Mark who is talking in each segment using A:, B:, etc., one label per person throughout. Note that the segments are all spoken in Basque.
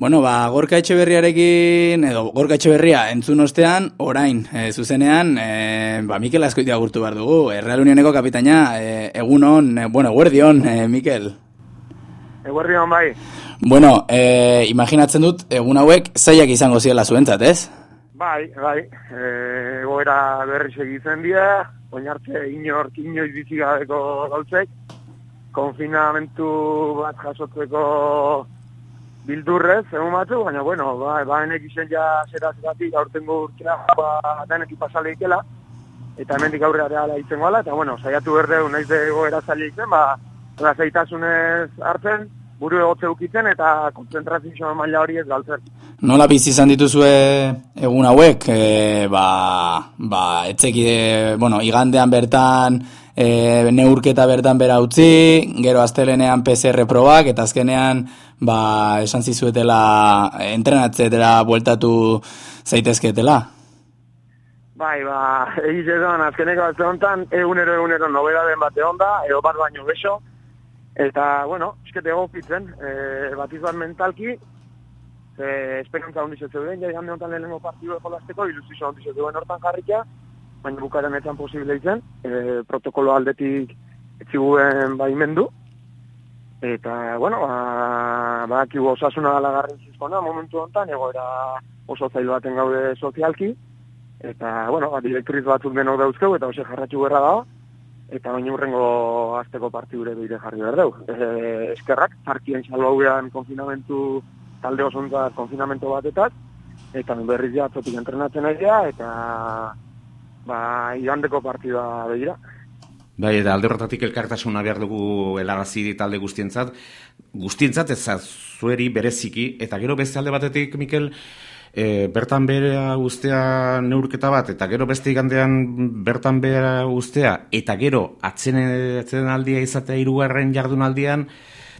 A: Bueno, ba, gorka etxe berriarekin, edo gorka etxe berria entzun ostean, orain, e, zuzenean, e, ba, Mikel askoitea gurtu behar dugu, e, Real Unioneko kapitaina, e, egun hon, e, bueno, guardion, e, Mikel.
B: Eguerdion bai.
A: Bueno, e, imaginatzen dut, egun hauek zaiak izango ziela zuentzat, ez?
B: Bai, bai, e, goera berri segitzen dira, oinarte inork inoiz bizigabeko gautzek, konfinamentu bat jasotzeko bildurrez, egun batu, baina, bueno, ba, ba enek izen ja zera zeratik, aurtengo urtea, ba, denek ipasaleikela, eta hemendik aurrera reala itzen gala, eta, bueno, saiatu berdeu, nahiz de goera zaila izen, ba, zaitasunez hartzen, buru egotze ukitzen eta konzentrazio maila hori ez galtzen.
A: Nola bizi izan dituzue egun hauek, e, ba, ba, etzeki, bueno, igandean bertan, e, neurketa bertan bera utzi, gero astelenean PCR probak, eta azkenean, ba, esan zizuetela, entrenatzetela, bueltatu zaitezketela.
B: Bai, ba, egiz edo, azkeneko bat honetan, egunero, egunero, nobera den bate onda, edo bat baino beso, Eta, bueno, eskete egokitzen, e, bat izan mentalki, e, esperantza hondi zeuden, jai handi honetan lehenengo partidu ekolazteko, ilustizio hondi zeuden hortan jarrikia, baina bukaren etzan posible izen, e, protokolo aldetik etziguen baimendu. Eta, bueno, ba, ba akibu osasuna gala garrintzizkona, momentu honetan, egoera oso zailu baten gaude sozialki, eta, bueno, ba, direktriz batzuk denok dauzkeu, eta ose jarratxu berra dago, eta baina urrengo azteko partidure beire jarri behar dugu. E, eskerrak, partien salbauean konfinamentu talde osontzat konfinamentu batetat, eta berriz ja atzotik entrenatzen egia, eta ba, igandeko partidua behira.
C: Bai, eta alde horretatik elkartasuna behar dugu elagazi talde guztientzat. Guztientzat ez zueri bereziki, eta gero beste alde batetik, Mikel, e, bertan bera ustea neurketa bat, eta gero beste igandean bertan bera ustea, eta gero atzen, atzen aldia izatea irugarren jardunaldian,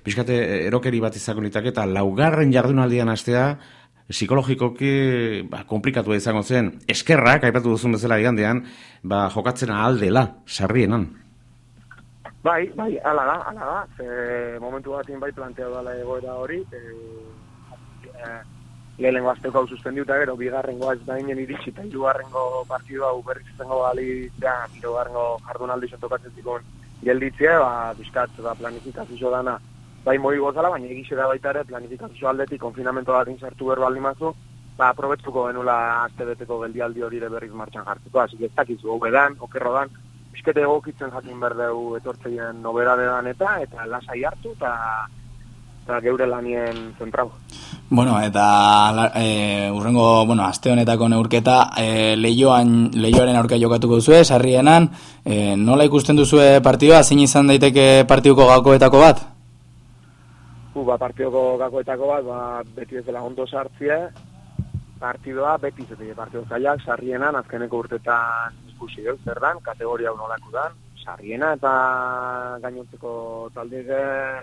C: pixkate erokeri bat izango nitak, eta laugarren jardunaldian astea, psikologikoki ba, komplikatu izango zen, eskerrak, aipatu duzun bezala igandean, ba, jokatzen aldela, sarrienan.
B: Bai, bai, ala da, ala da, e, momentu batin bai plantea dala egoera hori, e, e, lehenengo azteko hau suspendiuta gero, bigarrengo ez da inen iritsi, eta irugarrengo partidua hau berriz izango bali, ja, irugarrengo jardunaldi zotokatzen zikon gelditzea, ba, bizkat, ba, planifikazio dana, bai moi gozala, baina egize da baita ere, planifikazio aldetik, konfinamento bat inzertu berro aldi mazu, ba, aprobetzuko genula azte beteko geldialdi hori berriz martxan jartzeko, hasi ez dakizu, hobedan, okerro dan, bizkete egokitzen jakin berdeu etortzeien nobera dedan eta, eta lasai hartu, eta eta geure lanien zentrau.
A: Bueno, eta e, urrengo, bueno, aste honetako neurketa e, leioan, leioaren aurka jokatuko duzue, sarrienan, e, nola ikusten duzue partidua, zein izan daiteke partiduko gakoetako bat?
B: U, ba, partiduko gakoetako bat, ba, beti ez dela ondo sartzia, partidua beti zetik partidu zaiak, sarrienan, azkeneko urtetan ikusi dut, zer dan, kategoria unolako dan, sarriena eta gainontzeko talde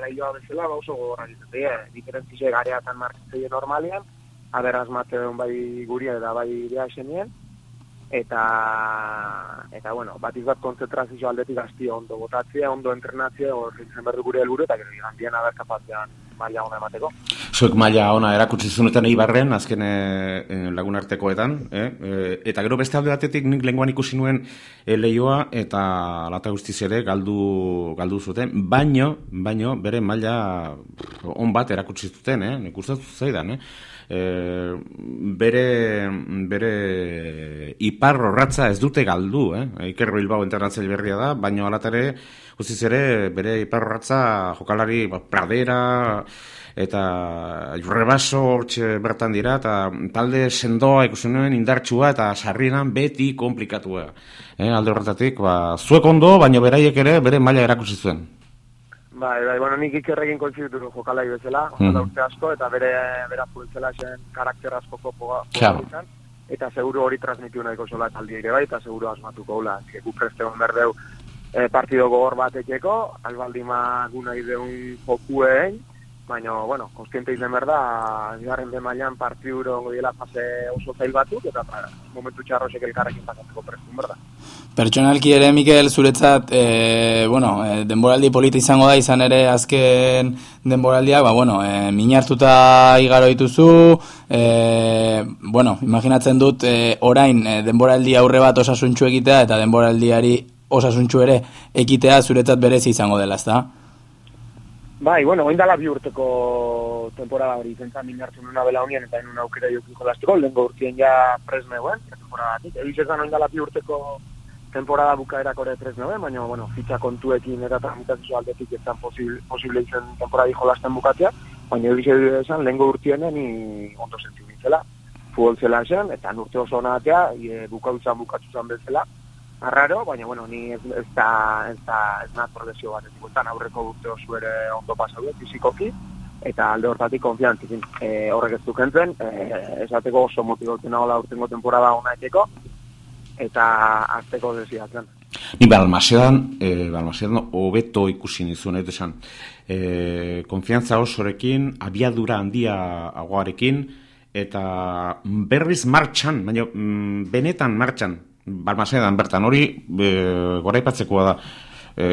B: lehioa bezala, ba oso gogorra dizetea, diferentzize gareatan markitzei normalian, aberaz mateon bai guria eta bai idea esenien, eta, eta bueno, bat izbat konzentrazio aldetik gazti ondo botatzea, ondo entrenatzea, horri zen berdu gure helburu eta gero igandien aber kapatzean maila ona emateko.
C: Zuek maila ona erakutsi zunetan eibarren, azken e, lagun artekoetan, eh? eta gero beste alde batetik nik lenguan ikusi nuen e, lehioa eta alata guztiz ere galdu, galdu zuten, baino, baino bere maila on bat erakutsi zuten, eh? nik uste zaidan, eh? E, bere, bere iparro ratza ez dute galdu, eh? Ikerro Bilbao internatzeli berria da, baino alatare, guztiz ere, bere iparro ratza jokalari ba, pradera, eta jurrebaso hortxe bertan dira, eta talde sendoa ikusen nuen indartsua eta sarrienan beti komplikatua. Eh, alde horretatik, ba, zuek ondo, baina beraiek ere bere maila erakutsi zuen.
B: Bai, bai, bueno, nik ikerrekin konzitu du jokalai bezala, mm. urte asko, eta bere bera fultzela zen karakter asko kopo eta seguru hori transmitiu nahiko zola taldi ere bai, eta seguru asmatuko gula, gu preste hon berdeu e, partido gogor bat ekeko, albaldima guna ideun jokuen, baina, bueno, konstiente izan behar da, bigarren de mailan partiuro diela fase oso zail batzuk, eta ba, momentu txarrosek elkarrekin pasatzeko prestun, berda.
A: Pertsonalki ere, Mikel, zuretzat, e, bueno, e, denboraldi polita izango da, izan ere azken denboraldiak, ba, bueno, e, minartuta igaro dituzu, e, bueno, imaginatzen dut, e, orain, e, denboraldi aurre bat osasuntxu egitea, eta denboraldiari osasuntxu ere ekitea zuretzat berez izango dela, ezta?
B: Bai, bueno, oin dala bi urteko temporada hori izan zan hartu nuna bela honien eta nuna aukera jokin jolastiko, lehenko urtien ja presneuen, temporada batik. Egiz ezan oin dala bi urteko temporada bukaerako ere baina, bueno, fitxa kontuekin eta tramitazio aldetik ez zan posible, posible izan temporada jolasten bukatzea, baina egiz ezan lehenko urtienen ni ondo sentiu nintzela. Futbol zela esan, eta nurte oso natea, e, bukautzan bukatzu zan bezala, arraro, baina bueno, ni ez, ez da ez da ez nator lesio bat, ez aurreko urte oso ere ondo pasau fizikoki eta alde hortatik konfiantzikin e, horrek ez dukentzen, e, esateko oso motibotzen nagoela urtengo temporada ona eteko, eta azteko desiatzen.
C: Ni balmasedan, e, balmasedan hobeto ikusi nizun, ez esan, e, konfiantza osorekin, abiadura handia agoarekin, eta berriz martxan, baina mm, benetan martxan, balmasedan bertan. Hori e, gora ipatzekoa da. E,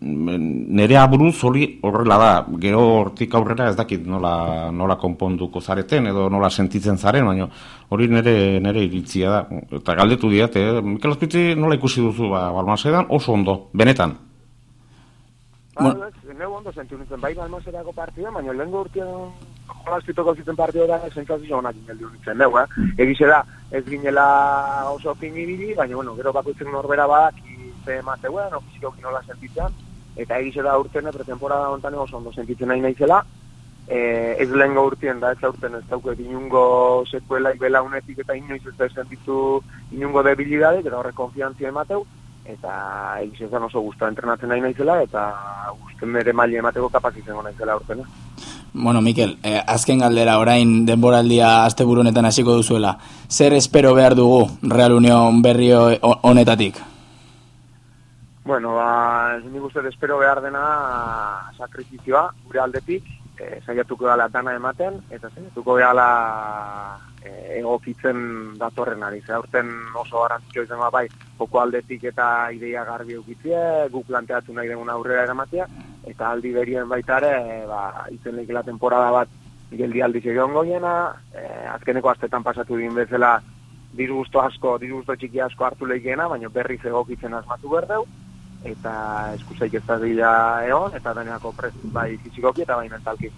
C: nere aburuz hori horrela da. Gero hortik aurrera ez dakit nola, nola konponduko zareten edo nola sentitzen zaren baina hori nere, nere iritzia da. Eta galdetu diat, eh? Mikel Azpitzi nola ikusi duzu ba, balmasedan oso ondo, benetan.
B: Ba, neu ondo zentu nintzen, bai balmaserako partida, baina lehen urtean jolazpitoko ziten partida da, zentzazio honak ingeldi nintzen, neu, eh? Egize da, ez ginela oso fin ibili, baina, bueno, gero bakoitzen norbera badak, ze emateuen, ofiziko nola sentitzen, eta egize da urtene, pretemporada ontan oso ondo sentitzen nahi naizela, e, ez lehen urtien da, ez urten ez dauket inungo sekuela ibela unetik eta inoiz ez da sentitu inungo debilidade, eta horre konfiantzia emateu, eta egize da oso guztua entrenatzen nahi naizela, eta guztien bere maile emateko kapaz izango naizela urtena.
A: Bueno, Mikel, eh, azken galdera orain denboraldia asteburunetan hasiko duzuela. Zer espero behar dugu Real Unión berri honetatik?
B: Bueno, ba, nik uste espero behar dena sakrifizioa gure aldetik, eh, saiatuko dala dana ematen, eta saiatuko dala eh, egokitzen datorren ari. Zer, oso garantzio izan bai, joko aldetik eta ideia garbi eukitzie, gu planteatu nahi dengun aurrera eramatea, eta aldi berien baita ere, ba, izen lehikela temporada bat geldi aldi egon goiena, e, azkeneko astetan pasatu din bezala disgusto asko, disgusto txiki asko hartu lehikena, baina berri zegokitzen asmatu berdeu, eta eskuzaik ez da egon, eta deneako prest bai fizikoki eta bai mentalki.